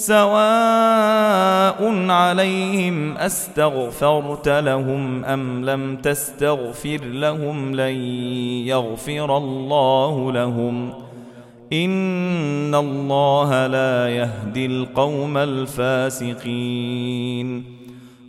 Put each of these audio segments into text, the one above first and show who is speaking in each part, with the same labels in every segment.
Speaker 1: سواء عليهم أستغفرت لهم أم لم تستغفر لهم لن يغفر الله لهم إن الله لا يهدي القوم الفاسقين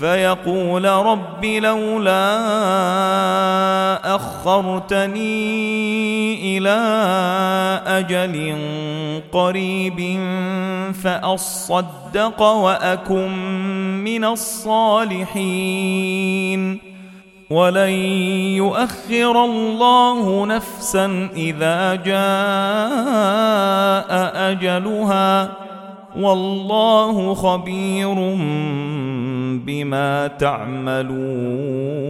Speaker 1: فيقول رب لولا أخرتني إلى أجل قريب فأصدق وأكن من الصالحين. ولن يؤخر الله نفسا إذا جاء أجلها. والله خبير بما تعملون